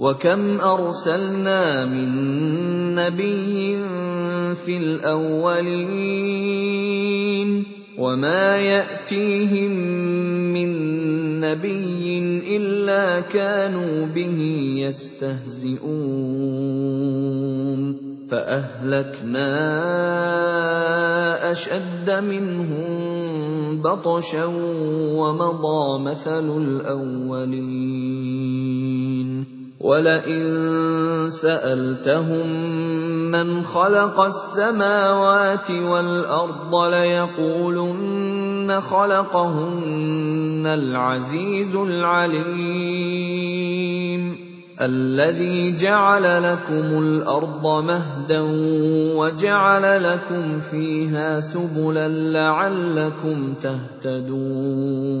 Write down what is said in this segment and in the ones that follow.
وكم ارسلنا من نبي في الاولين وما ياتيهم من نبي الا كانوا به يستهزئون فاهلكنا اشد منهم بطشا ومضى مثل الاولين ولئن سألتهم من خلق السماوات والأرض ليقولن خلقهن العزيز العليم الذي جعل لكم الأرض مهدا وجعل لكم فيها سبلا لعلكم تهتدون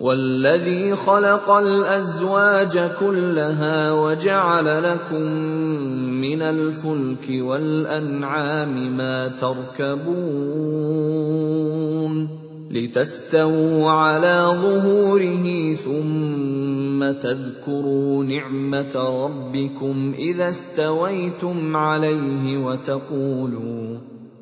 والذي خلق الازواج كلها وجعل لكم من الفلك والانعام ما تركبون لتستووا على ظهوره ثم تذكروا نعمه ربكم اذا استويتم عليه وتقولوا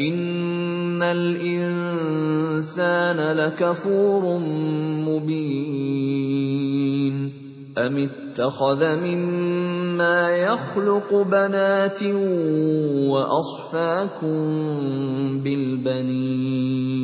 ان الانسان لكفور مبين ام اتخذ مما يخلق بنات واصفاكم بالبنين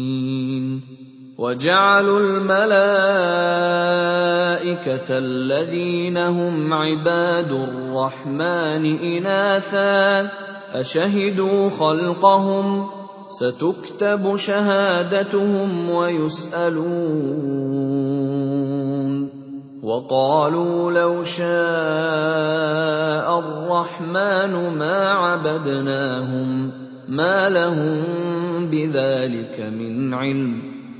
وَجَعَلُوا الْمَلَائِكَةَ الَّذِينَ هُمْ عِبَادُ الرَّحْمَنِ إِنَاثًا أَشَهِدُوا خَلْقَهُمْ ۚ سَتُكْتَبُ شَهَادَتُهُمْ وَيُسْأَلُونَ وقالوا لو شاء الرحمن ما عبدناهم ما لهم بذلك من علم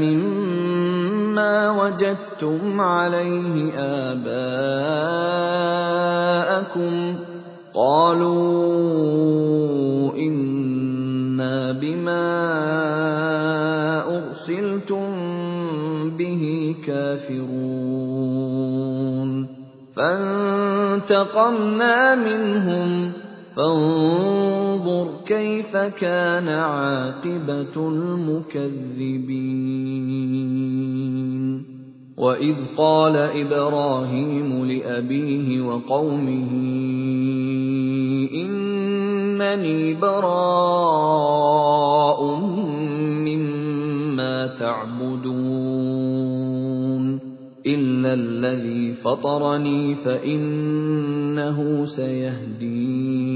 مِمَّا وَجَدتُّمْ عَلَيْهِ آبَاءَكُمْ ۖ قَالُوا إِنَّا بِمَا أُرْسِلْتُم بِهِ كَافِرُونَ. فَانتَقَمْنَا مِنْهُمْ. فَانظُرْ كَيْفَ كَانَ عَاقِبَةُ الْمُكَذِّبِينَ. وَإِذْ قَالَ إِبْرَاهِيمُ لِأَبِيهِ وَقَوْمِهِ إِنَّنِي بَرَاءٌ مِّمَّا تَعْبُدُونَ. إِلَّا الَّذِي فَطَرَنِي فَإِنَّهُ سَيَهْدِينِ.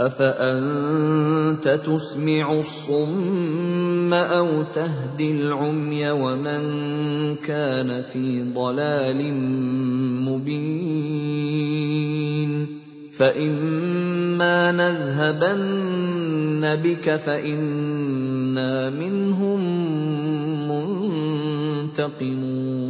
أَفَأَنتَ تُسْمِعُ الصُّمَّ أَوْ تَهْدِي الْعُمْيَ وَمَن كَانَ فِي ضَلَالٍ مُّبِينٍ فَإِمَّا نَذْهَبَنَّ بِكَ فَإِنَّا مِنْهُم مُّنتَقِمُونَ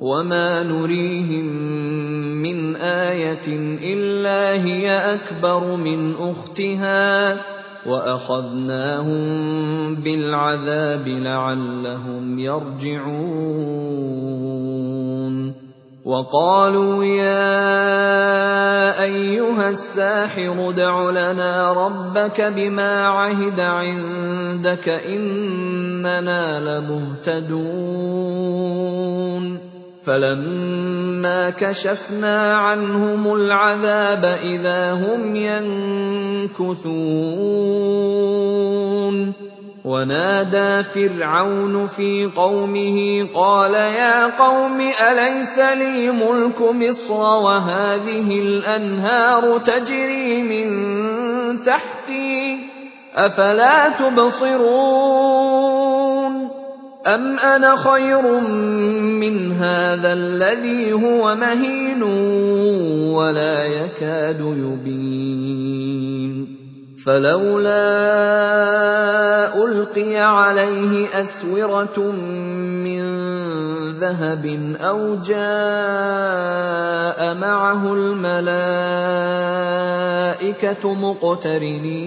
وَمَا نُرِيهِم مِّنْ آيَةٍ إِلَّا هِيَ أَكْبَرُ مِنْ أُخْتِهَا وَأَخَذْنَاهُم بِالْعَذَابِ لَعَلَّهُمْ يَرْجِعُونَ وَقَالُوا يَا أَيُّهَ السَّاحِرُ ادْعُ لَنَا رَبَّكَ بِمَا عَهِدَ عِندَكَ إِنَّنَا لَمُهْتَدُونَ فَلَمَّا كَشَفْنَا عَنْهُمُ الْعَذَابَ إِذَا هُمْ يَنكُثُونَ. وَنَادَىٰ فِرْعَوْنُ فِي قَوْمِهِ قَالَ يَا قَوْمِ أَلَيْسَ لِي مُلْكُ مِصْرَ وَهَٰذِهِ الْأَنْهَارُ تَجْرِي مِن تَحْتِي ۖ أَفَلَا تُبْصِرُونَ؟ أَمْ أَنَا خَيْرٌ مِّنْ هَٰذَا الَّذِي هُوَ مَهِينٌ وَلَا يَكَادُ يُبِينُ فَلَوْلَا أُلْقِيَ عَلَيْهِ أَسْوِرَةٌ مِّن ذَهَبٍ أَوْ جَاءَ مَعَهُ الْمَلَائِكَةُ مُقْتَرِنِينَ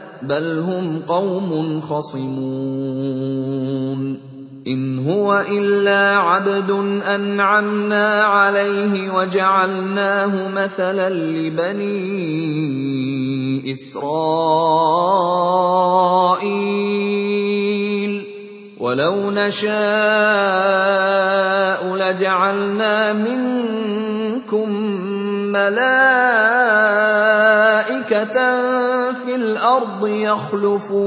بَلْ هُمْ قَوْمٌ خَصِمُونَ. إِنْ هُوَ إِلَّا عَبْدٌ أَنْعَمْنَا عَلَيْهِ وَجَعَلْنَاهُ مَثَلًا لِّبَنِي إِسْرَائِيلَ. وَلَوْ نَشَاءُ لَجَعَلْنَا مِنكُم مَّلَائِكَةً فِي الْأَرْضِ يَخْلُفُونَ.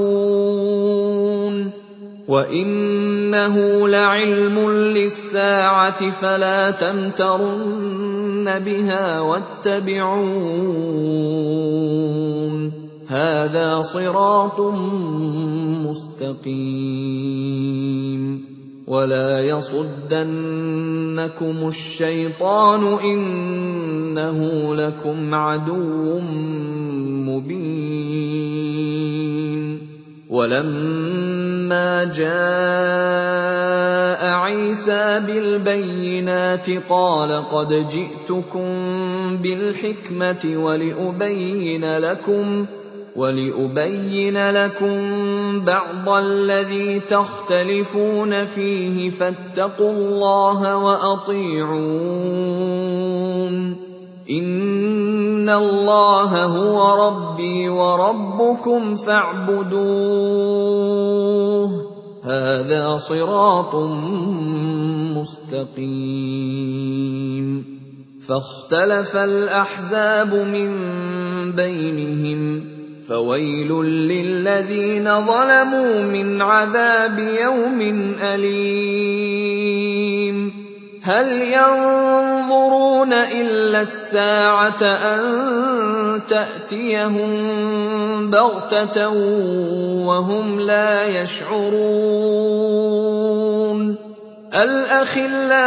وَإِنَّهُ لَعِلْمٌ لِّلسَّاعَةِ فَلَا تَمْتَرُنَّ بِهَا وَاتَّبِعُونِ ۚ. هَٰذَا صِرَاطٌ مُّسْتَقِيمٌ. وَلَا يَصُدَّنَّكُمُ الشَّيْطَانُ ۖ إِنَّهُ لَكُمْ عَدُوٌّ مُّبِينٌ وَلَمَّا جَاءَ عِيسَىٰ بِالْبَيِّنَاتِ قَالَ قَدْ جِئْتُكُم بِالْحِكْمَةِ وَلِأُبَيِّنَ لَكُمْ وَلِأُبَيِّنَ لَكُم بَعْضَ الَّذِي تَخْتَلِفُونَ فِيهِ فَاتَّقُوا اللَّهَ وَأَطِيعُونِ. إِنَّ اللَّهَ هُوَ رَبِّي وَرَبُّكُمْ فَاعْبُدُوهُ ۚ. هَٰذَا صِرَاطٌ مُّسْتَقِيمٌ. فَاخْتَلَفَ الْأَحْزَابُ مِن بَيْنِهِمْ. فَوَيْلٌ لِّلَّذِينَ ظَلَمُوا مِنْ عَذَابِ يَوْمٍ أَلِيمٍ. هَلْ يَنظُرُونَ إِلَّا السَّاعَةَ أَن تَأْتِيَهُم بَغْتَةً وَهُمْ لَا يَشْعُرُونَ؟ الْأَخِلَّاءُ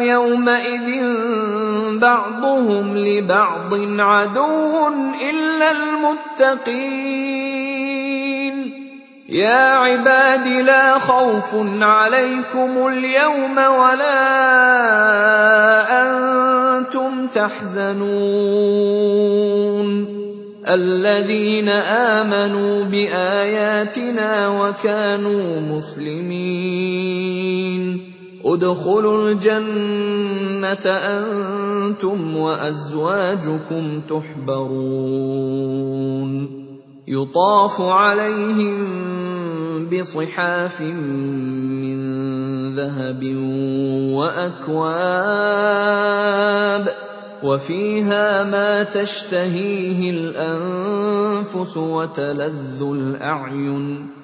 يَوْمَئِذٍ بَعْضُهُمْ لِبَعْضٍ عَدُوٌّ إِلَّا الْمُتَّقِينَ. يَا عِبَادِ لَا خَوْفٌ عَلَيْكُمُ الْيَوْمَ وَلَا أَنتُمْ تَحْزَنُونَ. الَّذِينَ آمَنُوا بِآيَاتِنَا وَكَانُوا مُسْلِمِينَ. ادْخُلُوا الْجَنَّةَ أَنتُمْ وَأَزْوَاجُكُمْ تُحْبَرُونَ. يُطَافُ عَلَيْهِم بِصِحَافٍ مِّن ذَهَبٍ وَأَكْوَابٍ وَفِيهَا مَا تَشْتَهِيهِ الْأَنفُسُ وَتَلَذُّ الْأَعْيُنُ.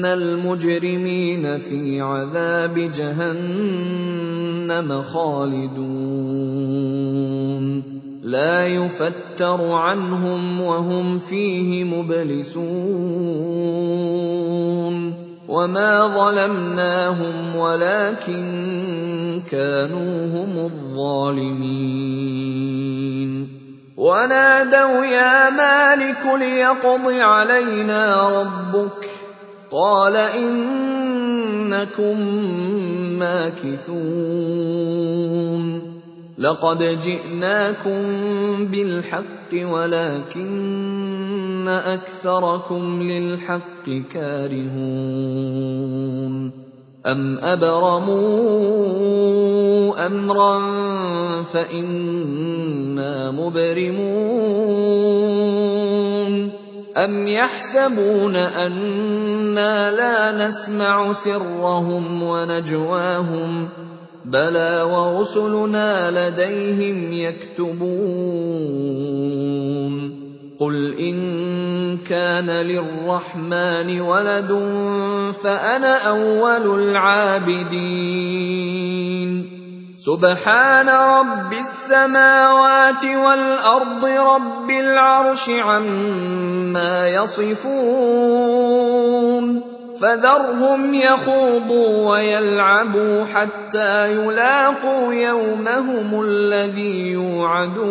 إِنَّ الْمُجْرِمِينَ فِي عَذَابِ جَهَنَّمَ خَالِدُونَ لَا يُفَتَّرُ عَنْهُمْ وَهُمْ فِيهِ مُبْلِسُونَ وَمَا ظَلَمْنَاهُمْ وَلَٰكِن كَانُوا هُمُ الظَّالِمِينَ وَنَادَوْا يَا مَالِكُ لِيَقْضِ عَلَيْنَا رَبُّكَ ۖ قَالَ إِنَّكُم مَّاكِثُونَ. لَقَدْ جِئْنَاكُم بِالْحَقِّ وَلَٰكِنَّ أَكْثَرَكُمْ لِلْحَقِّ كَارِهُونَ. أَمْ أَبْرَمُوا أَمْرًا فَإِنَّا مُبْرِمُونَ. أَمْ يَحْسَبُونَ أَنَّا لَا نَسْمَعُ سِرَّهُمْ وَنَجْوَاهُم ۚ بَلَىٰ وَرُسُلُنَا لَدَيْهِمْ يَكْتُبُونَ قُلْ إِن كَانَ لِلرَّحْمَٰنِ وَلَدٌ فَأَنَا أَوَّلُ الْعَابِدِينَ سُبْحَانَ رَبِّ السَّمَاوَاتِ وَالْأَرْضِ رَبِّ الْعَرْشِ عَمَّا يَصِفُونَ فَذَرْهُمْ يَخُوضُوا وَيَلْعَبُوا حَتَّىٰ يُلَاقُوا يَوْمَهُمُ الَّذِي يُوعَدُونَ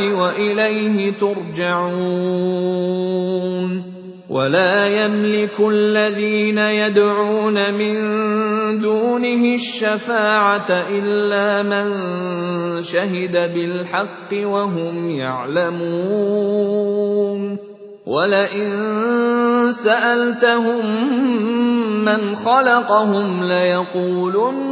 وَإِلَيْهِ تُرْجَعُونَ. وَلَا يَمْلِكُ الَّذِينَ يَدْعُونَ مِن دُونِهِ الشَّفَاعَةَ إِلَّا مَن شَهِدَ بِالْحَقِّ وَهُمْ يَعْلَمُونَ. وَلَئِن سَأَلْتَهُم مَّنْ خَلَقَهُمْ لَيَقُولُنَّ